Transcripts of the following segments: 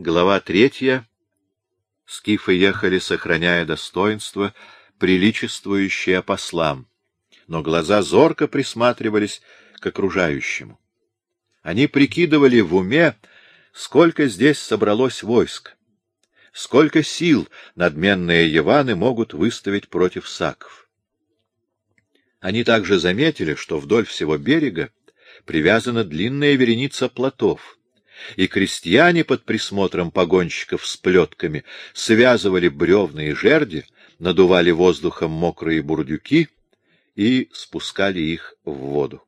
Глава третья. Скифы ехали, сохраняя достоинство, приличествующее послам, но глаза зорко присматривались к окружающему. Они прикидывали в уме, сколько здесь собралось войск, сколько сил надменные Яваны могут выставить против саков. Они также заметили, что вдоль всего берега привязана длинная вереница плотов — и крестьяне под присмотром погонщиков с плетками связывали бревна и жерди, надували воздухом мокрые бурдюки и спускали их в воду.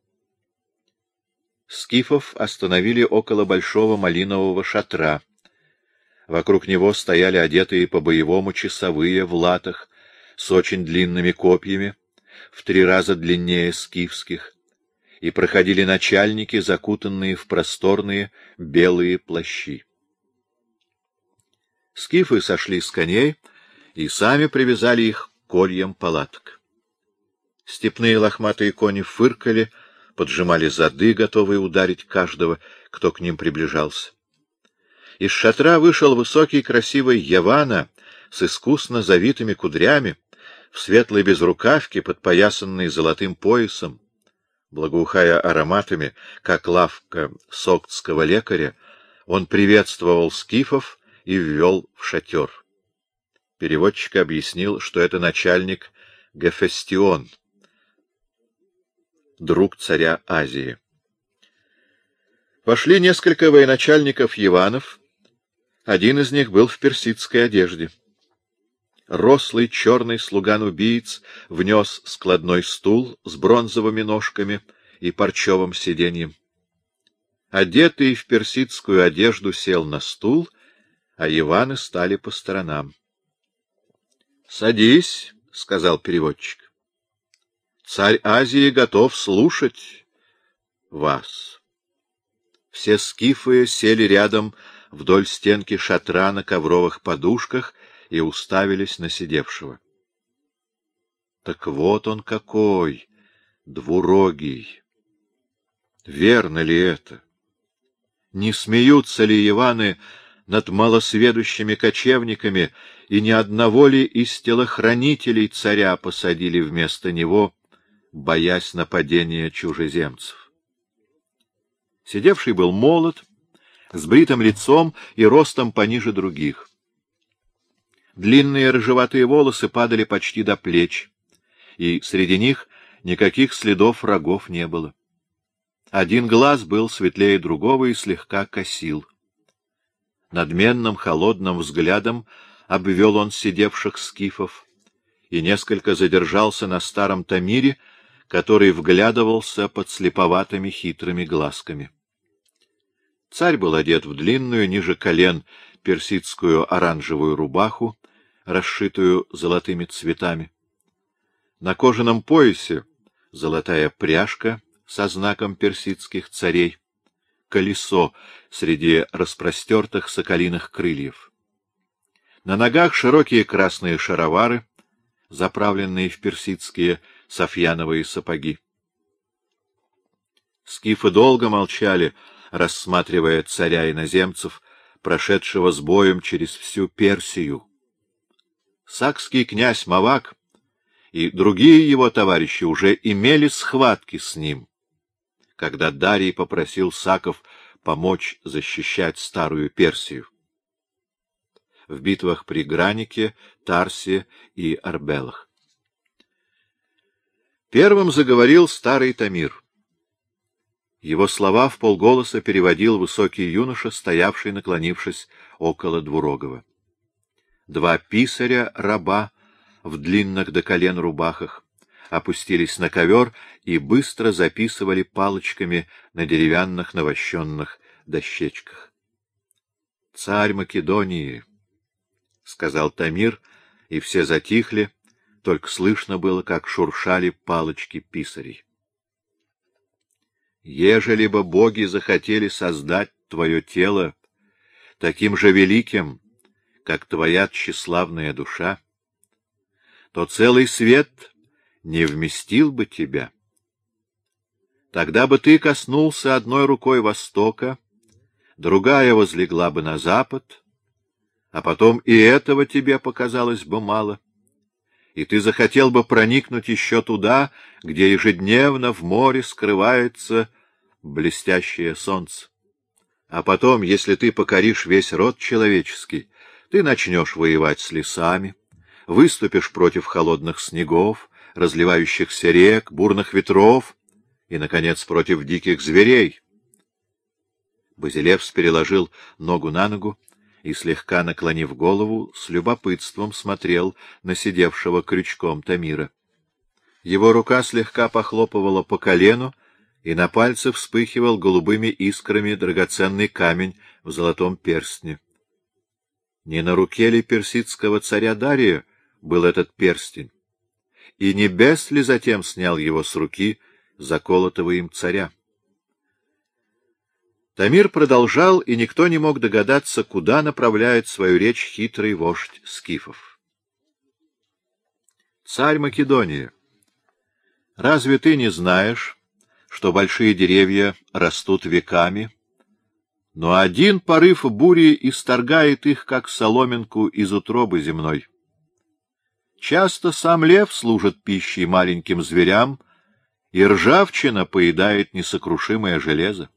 Скифов остановили около большого малинового шатра. Вокруг него стояли одетые по-боевому часовые в латах с очень длинными копьями, в три раза длиннее скифских, и проходили начальники, закутанные в просторные белые плащи. Скифы сошли с коней и сами привязали их к кольям палаток. Степные лохматые кони фыркали, поджимали зады, готовые ударить каждого, кто к ним приближался. Из шатра вышел высокий красивый Явана с искусно завитыми кудрями, в светлой безрукавке, подпоясанной золотым поясом, Благоухая ароматами, как лавка соктского лекаря, он приветствовал скифов и ввел в шатер. Переводчик объяснил, что это начальник Гефестион, друг царя Азии. Пошли несколько военачальников Иванов, один из них был в персидской одежде рослый черный слуган-убийц внес складной стул с бронзовыми ножками и парчевым сиденьем. Одетый в персидскую одежду сел на стул, а Иваны стали по сторонам. — Садись, — сказал переводчик. — Царь Азии готов слушать вас. Все скифы сели рядом вдоль стенки шатра на ковровых подушках и уставились на сидевшего. Так вот он какой, двурогий! Верно ли это? Не смеются ли Иваны над малосведущими кочевниками, и ни одного ли из телохранителей царя посадили вместо него, боясь нападения чужеземцев? Сидевший был молод, с бритым лицом и ростом пониже других. Длинные рыжеватые волосы падали почти до плеч, и среди них никаких следов рогов не было. Один глаз был светлее другого и слегка косил. Надменным холодным взглядом обвел он сидевших скифов и несколько задержался на старом Тамире, который вглядывался под слеповатыми хитрыми глазками. Царь был одет в длинную, ниже колен, персидскую оранжевую рубаху, расшитую золотыми цветами. На кожаном поясе золотая пряжка со знаком персидских царей, колесо среди распростертых соколиных крыльев. На ногах широкие красные шаровары, заправленные в персидские софьяновые сапоги. Скифы долго молчали, рассматривая царя иноземцев, прошедшего с боем через всю Персию. Сакский князь Мавак и другие его товарищи уже имели схватки с ним, когда Дарий попросил Саков помочь защищать старую Персию в битвах при Гранике, Тарсе и Арбелах. Первым заговорил старый Тамир. Его слова в полголоса переводил высокий юноша, стоявший, наклонившись около Двурогова. Два писаря-раба в длинных до колен рубахах опустились на ковер и быстро записывали палочками на деревянных навощенных дощечках. — Царь Македонии! — сказал Тамир, и все затихли, только слышно было, как шуршали палочки писарей. Ежели бы боги захотели создать твое тело таким же великим, как твоя тщеславная душа, то целый свет не вместил бы тебя. Тогда бы ты коснулся одной рукой востока, другая возлегла бы на запад, а потом и этого тебе показалось бы мало, и ты захотел бы проникнуть еще туда, где ежедневно в море скрывается блестящее солнце. А потом, если ты покоришь весь род человеческий, ты начнешь воевать с лесами, выступишь против холодных снегов, разливающихся рек, бурных ветров и, наконец, против диких зверей. Базилевс переложил ногу на ногу и, слегка наклонив голову, с любопытством смотрел на сидевшего крючком Тамира. Его рука слегка похлопывала по колену, и на пальце вспыхивал голубыми искрами драгоценный камень в золотом перстне. Не на руке ли персидского царя Дария был этот перстень? И небес ли затем снял его с руки заколотого им царя? Тамир продолжал, и никто не мог догадаться, куда направляет свою речь хитрый вождь скифов. Царь Македонии, разве ты не знаешь, что большие деревья растут веками, но один порыв бури исторгает их, как соломинку из утробы земной. Часто сам лев служит пищей маленьким зверям, и ржавчина поедает несокрушимое железо.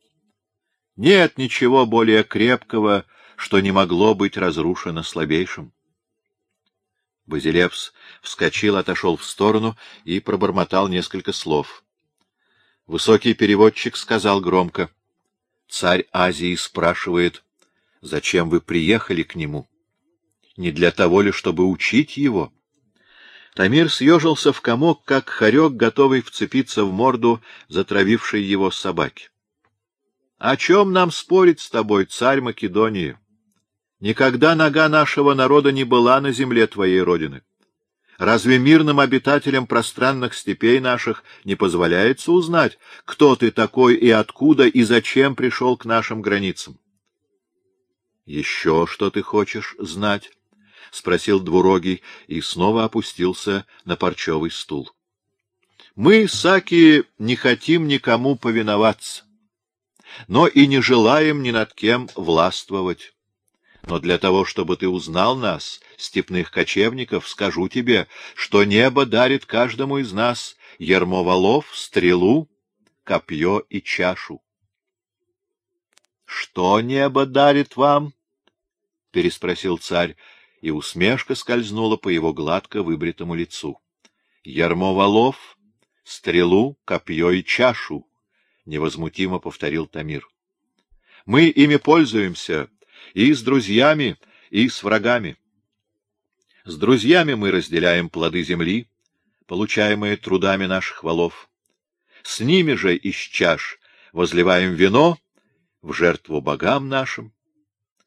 Нет ничего более крепкого, что не могло быть разрушено слабейшим. Базилевс вскочил, отошел в сторону и пробормотал несколько слов. Высокий переводчик сказал громко. — Царь Азии спрашивает, зачем вы приехали к нему? Не для того ли, чтобы учить его? Тамир съежился в комок, как хорек, готовый вцепиться в морду затравившей его собаки. — О чем нам спорить с тобой, царь Македонии? Никогда нога нашего народа не была на земле твоей родины. Разве мирным обитателям пространных степей наших не позволяется узнать, кто ты такой и откуда и зачем пришел к нашим границам? — Еще что ты хочешь знать? — спросил двурогий и снова опустился на парчевый стул. — Мы, саки, не хотим никому повиноваться, но и не желаем ни над кем властвовать. Но для того, чтобы ты узнал нас, степных кочевников, скажу тебе, что небо дарит каждому из нас ермо валов, стрелу, копье и чашу. — Что небо дарит вам? — переспросил царь и усмешка скользнула по его гладко выбритому лицу. — Ярмо валов, стрелу, копье и чашу, — невозмутимо повторил Тамир. — Мы ими пользуемся и с друзьями, и с врагами. С друзьями мы разделяем плоды земли, получаемые трудами наших валов. С ними же из чаш возливаем вино в жертву богам нашим.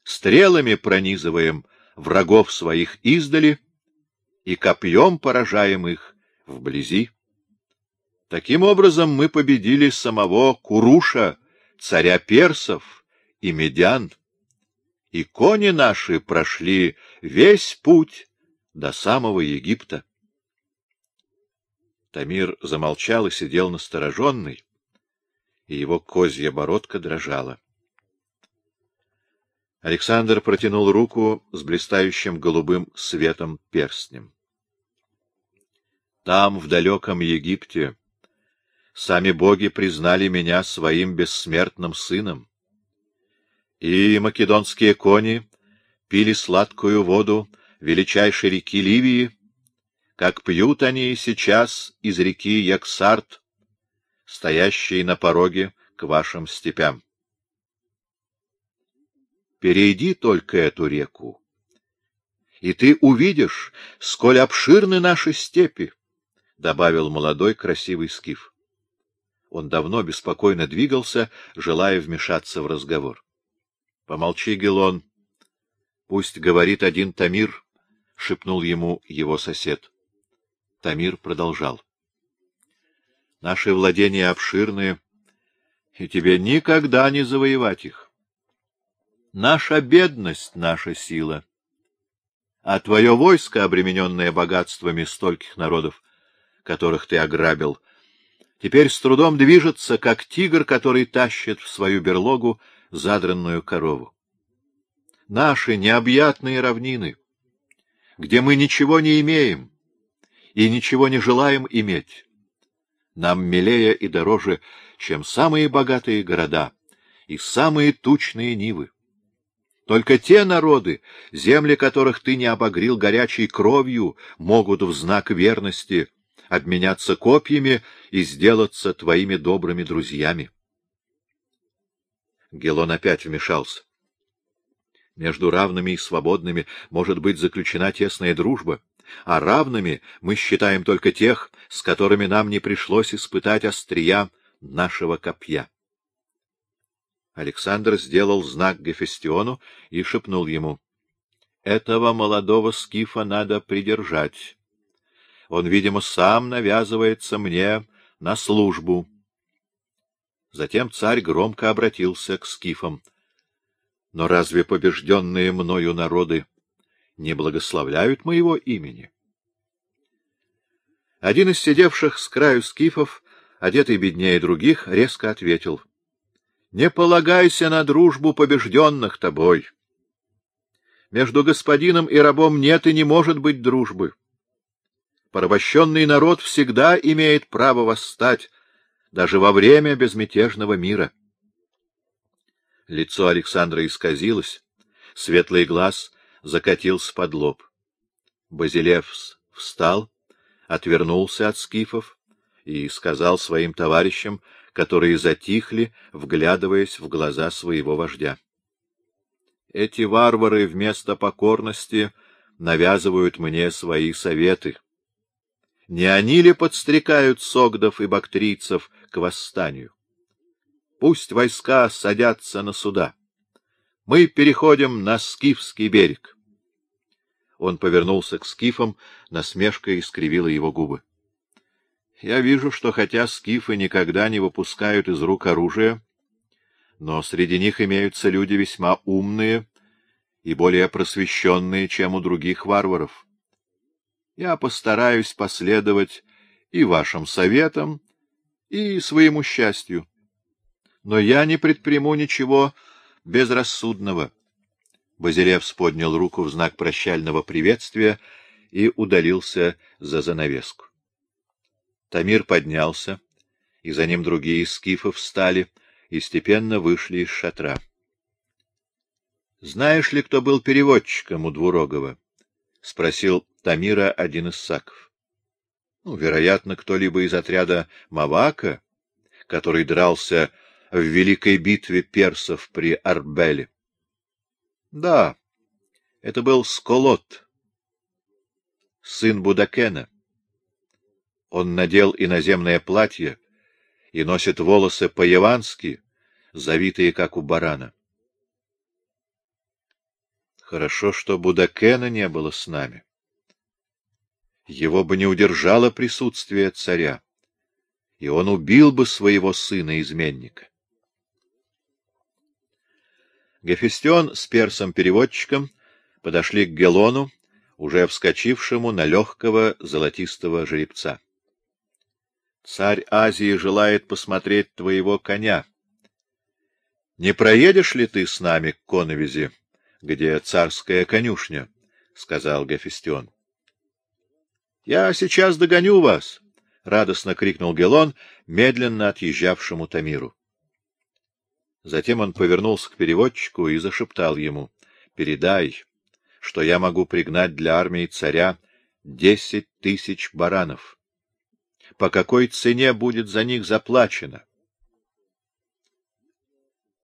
Стрелами пронизываем врагов своих издали и копьем поражаем их вблизи. Таким образом мы победили самого Куруша, царя персов и медян, и кони наши прошли весь путь до самого Египта. Тамир замолчал и сидел настороженный, и его козья бородка дрожала. Александр протянул руку с блистающим голубым светом перстнем. Там, в далеком Египте, сами боги признали меня своим бессмертным сыном. И македонские кони пили сладкую воду величайшей реки Ливии, как пьют они сейчас из реки Яксарт, стоящей на пороге к вашим степям. Перейди только эту реку, и ты увидишь, сколь обширны наши степи, — добавил молодой красивый скиф. Он давно беспокойно двигался, желая вмешаться в разговор. — Помолчи, Гелон. Пусть говорит один Тамир, — шепнул ему его сосед. Тамир продолжал. — Наши владения обширные, и тебе никогда не завоевать их. Наша бедность — наша сила. А твое войско, обремененное богатствами стольких народов, которых ты ограбил, теперь с трудом движется, как тигр, который тащит в свою берлогу задранную корову. Наши необъятные равнины, где мы ничего не имеем и ничего не желаем иметь, нам милее и дороже, чем самые богатые города и самые тучные нивы. Только те народы, земли которых ты не обогрил горячей кровью, могут в знак верности обменяться копьями и сделаться твоими добрыми друзьями. Гелон опять вмешался. Между равными и свободными может быть заключена тесная дружба, а равными мы считаем только тех, с которыми нам не пришлось испытать острия нашего копья. Александр сделал знак Гефестиону и шепнул ему. — Этого молодого скифа надо придержать. Он, видимо, сам навязывается мне на службу. Затем царь громко обратился к скифам. — Но разве побежденные мною народы не благословляют моего имени? Один из сидевших с краю скифов, одетый беднее других, резко ответил — не полагайся на дружбу побежденных тобой. Между господином и рабом нет и не может быть дружбы. Порабощенный народ всегда имеет право восстать, даже во время безмятежного мира. Лицо Александра исказилось, светлый глаз закатился под лоб. Базилевс встал, отвернулся от скифов и сказал своим товарищам, которые затихли, вглядываясь в глаза своего вождя. Эти варвары вместо покорности навязывают мне свои советы. Не они ли подстрекают согдов и бактрийцев к восстанию? Пусть войска садятся на суда. Мы переходим на Скифский берег. Он повернулся к скифам, насмешка искривила его губы. Я вижу, что хотя скифы никогда не выпускают из рук оружие, но среди них имеются люди весьма умные и более просвещенные, чем у других варваров. Я постараюсь последовать и вашим советам, и своему счастью. Но я не предприму ничего безрассудного. Базилевс поднял руку в знак прощального приветствия и удалился за занавеску. Тамир поднялся, и за ним другие скифы встали и степенно вышли из шатра. — Знаешь ли, кто был переводчиком у Двурогова? — спросил Тамира один из саков. — Ну, вероятно, кто-либо из отряда Мавака, который дрался в великой битве персов при Арбеле. — Да, это был Сколот, сын Будакена. — он надел иноземное платье и носит волосы по-явански, завитые, как у барана. Хорошо, что Будакена не было с нами. Его бы не удержало присутствие царя, и он убил бы своего сына-изменника. Гефестион с персом-переводчиком подошли к Гелону, уже вскочившему на легкого золотистого жеребца. Царь Азии желает посмотреть твоего коня. Не проедешь ли ты с нами к Коновизе, где царская конюшня? — сказал Гефестион. — Я сейчас догоню вас! — радостно крикнул Гелон, медленно отъезжавшему Тамиру. Затем он повернулся к переводчику и зашептал ему. — Передай, что я могу пригнать для армии царя десять тысяч баранов по какой цене будет за них заплачено.